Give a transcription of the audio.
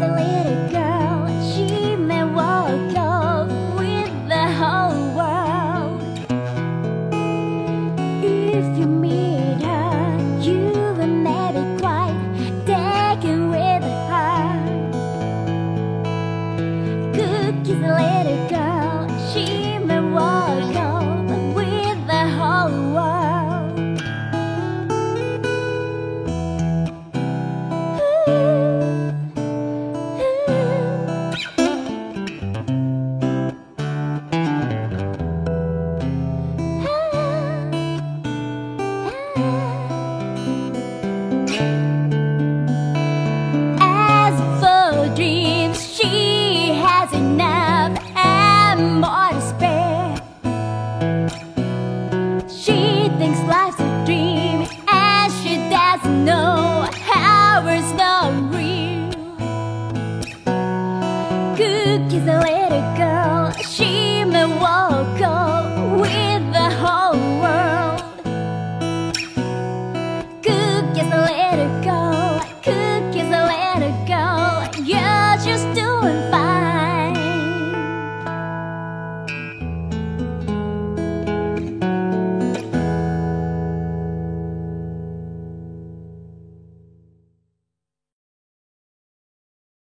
a little girl. She may walk off with the whole world. If you meet her, you will quite taken with her. Cookie's a little girl. She thinks life's a dream, and she doesn't know how it's not real. Cookie's a little girl, she may walk on.